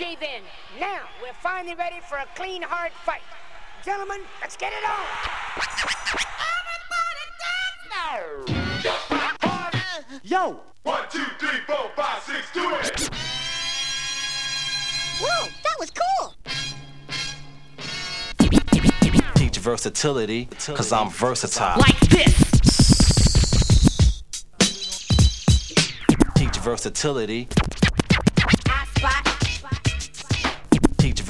gave in. Now we're finally ready for a clean, hard fight. Gentlemen, let's get it on. Everybody dance now. Yo! One, two, three, four, five, six, do it! Whoa, that was cool. Teach versatility, cause I'm versatile. Like this! Teach versatility,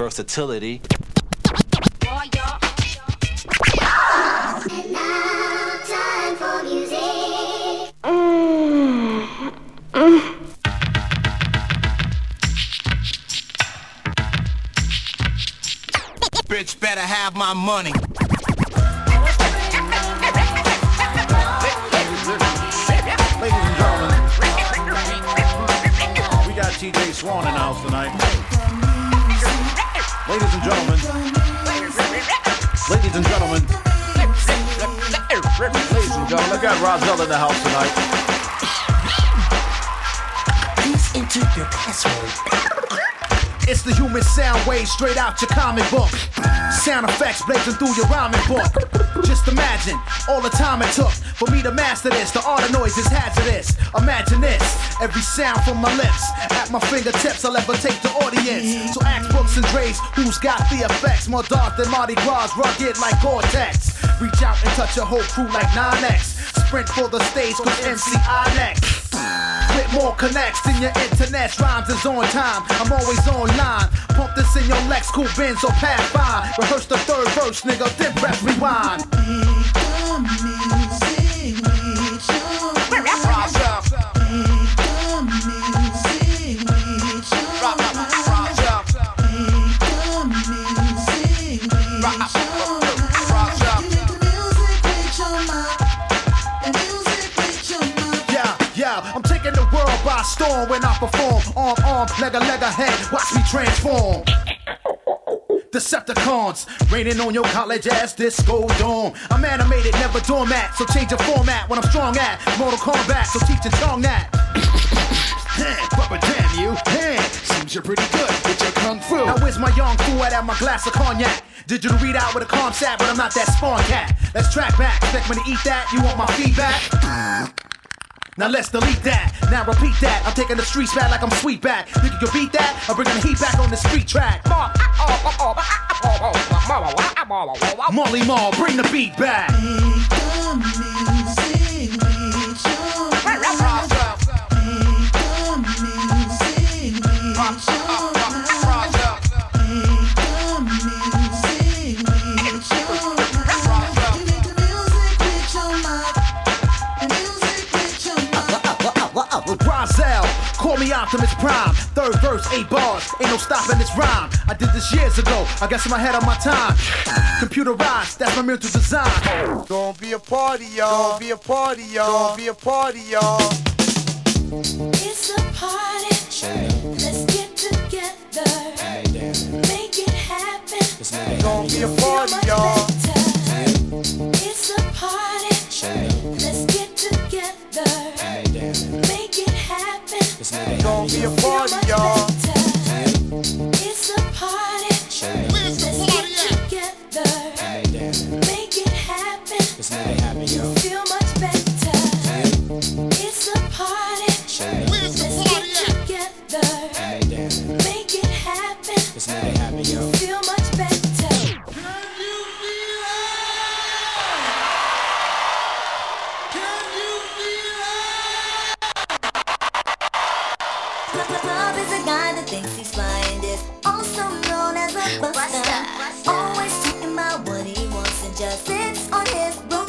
versatility. Oh, yeah. Now time for music. Bitch better have my money. Ladies and gentlemen, we got TJ Swan in the house tonight. Ladies and gentlemen, ladies and gentlemen, ladies and gentlemen, I got Rahzel in the house tonight. It's the human sound wave straight out your comic book. Sound effects blazing through your rhyming book. Just imagine all the time it took for me to master this. The art of noise is hazardous. Imagine this. Every sound from my lips at my fingertips, I'll ever take the audience. So ask Brooks and Dre's who's got the effects. More dark than Mardi Gras, rugged like Gore-Tex. Reach out and touch a whole crew like 9X. Sprint for the stage, cause MCI next. With more connects than your internet. Rhymes is on time. I'm always online. Pump this in your Lex, cool Benz or Pat Fine. Rehearse the third verse, nigga, then press rewind. When I perform. Arm, arm, leg, a leg a head. Watch me transform. Decepticons raining on your college ass disco dome. I'm animated, never doormat, so change the format when I'm strong at Mortal Kombat. So teach the tongue that. Bubba damn you, hey, seems you're pretty good with your kung fu. Now where's my young fool at, at my glass of cognac? Digital readout with a calm sat, but I'm not that spawn cat. Let's track back, expect me to eat that. You want my feedback? Now let's delete that. Now repeat that. I'm taking the streets back like I'm sweet back. You can beat that? I'm bringing the heat back on the street track. Marley Marl, bring the beat back. Call me Optimus Prime. Third verse, eight bars, ain't no stopping this rhyme. I did this years ago, I guess I'm ahead of my time. Computerized, that's my mental design. Gonna be a party, y'all. Gonna be a party, y'all. Gonna be a party, y'all. It's a party. Let's get together. Make it happen. Gonna be a party, y'all. Happen. You feel much better. It's a party. Let's get together. Make it happen. You feel much better. Can you feel it? Can you feel it? Love is a guy that thinks he's flying it, also known as a buster. Always talking about sits on his broke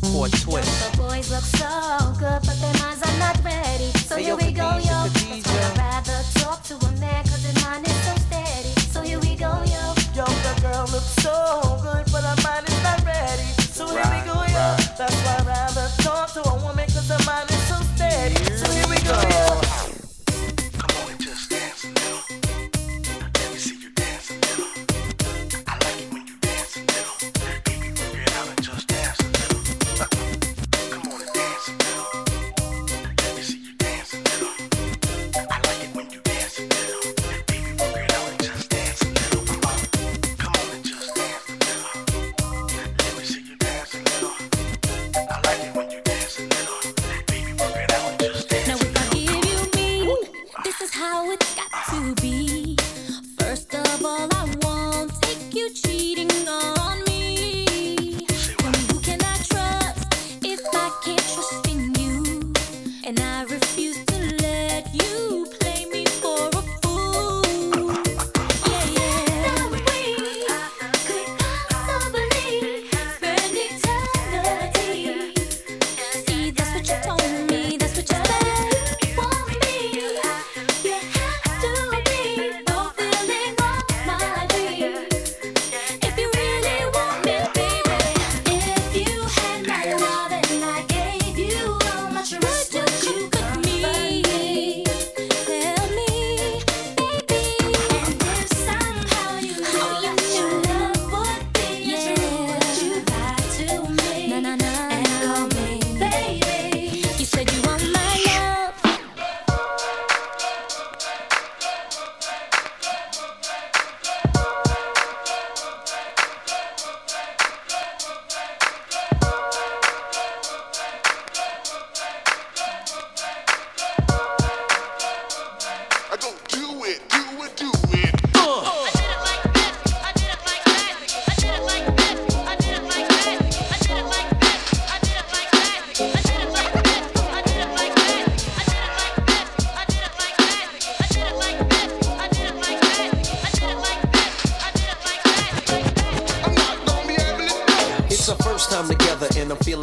more twist. The boys look so good, but their minds are not ready. So Hey, here yo, we go, yo.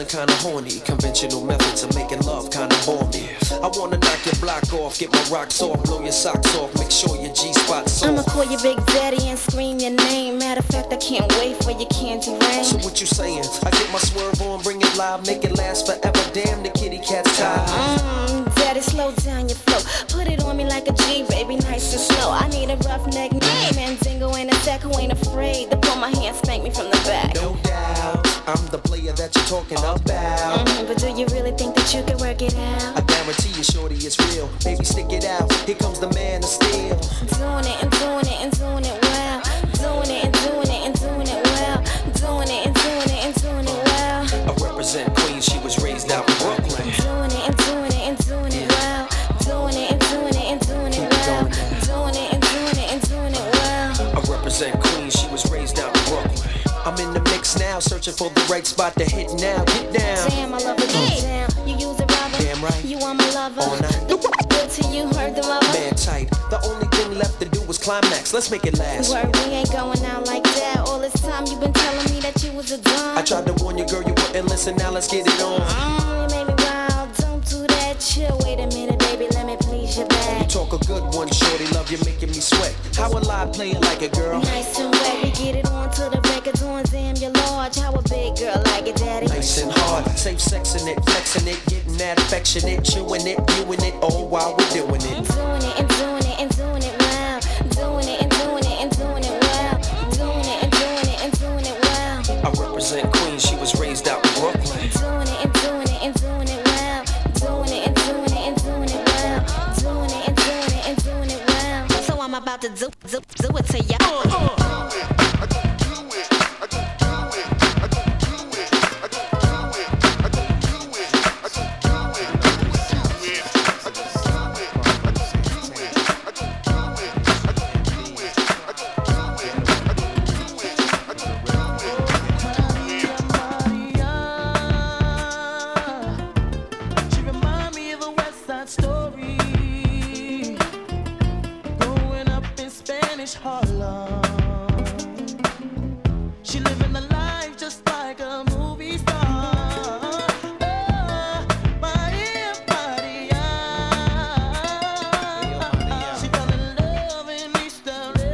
Kinda horny. Conventional methods of making love kinda bore me. I wanna knock your block off, get my rocks off, blow your socks off, make sure your G spot's I'ma call you Big Daddy and scream your name. Matter of fact, I can't wait for your candy rain. So what you saying? I get my swerve on, bring it live, make it last forever. Damn, the kitty cat's tired. Mm, daddy, slow down your flow. Put it on me like a G, baby, nice and slow. I need a rough neck name and dingo in a sack who ain't afraid to pull my hand, spank me from the player that you're talking about. Mhm, but do you really think that you can work it out? I guarantee you, shorty, it's real. Baby, stick it out. Here comes the man of steel. For the right spot to hit now. Get down. Damn, I love it. Get down. You use a rubber. Damn right. You are my lover. All night. Good till you heard the rubber. Man tight. The only thing left to do was climax. Let's make it last. Word, we ain't going out like that. All this time you been telling me that you was a dumb. I tried to warn you, girl, you wouldn't listen. Now let's get it on. Mm, you made me. Don't do that. Chill. Wait a minute, baby. Let me please your back. You Talk a good one, shorty. Love you, making me sweat. How a lie play it like a girl? Nice and wet. We get it on to the records on. Damn, you're large. How a big girl like it, daddy? Nice and hard. Safe sexing it, flexing it, getting that affectionate, chewing it, viewing it, all while we're doing it. Doing it and doing it and doing it well. Doing it and doing it and doing it well. Doing it and doing it and doing it well. I represent Queens, Harlem.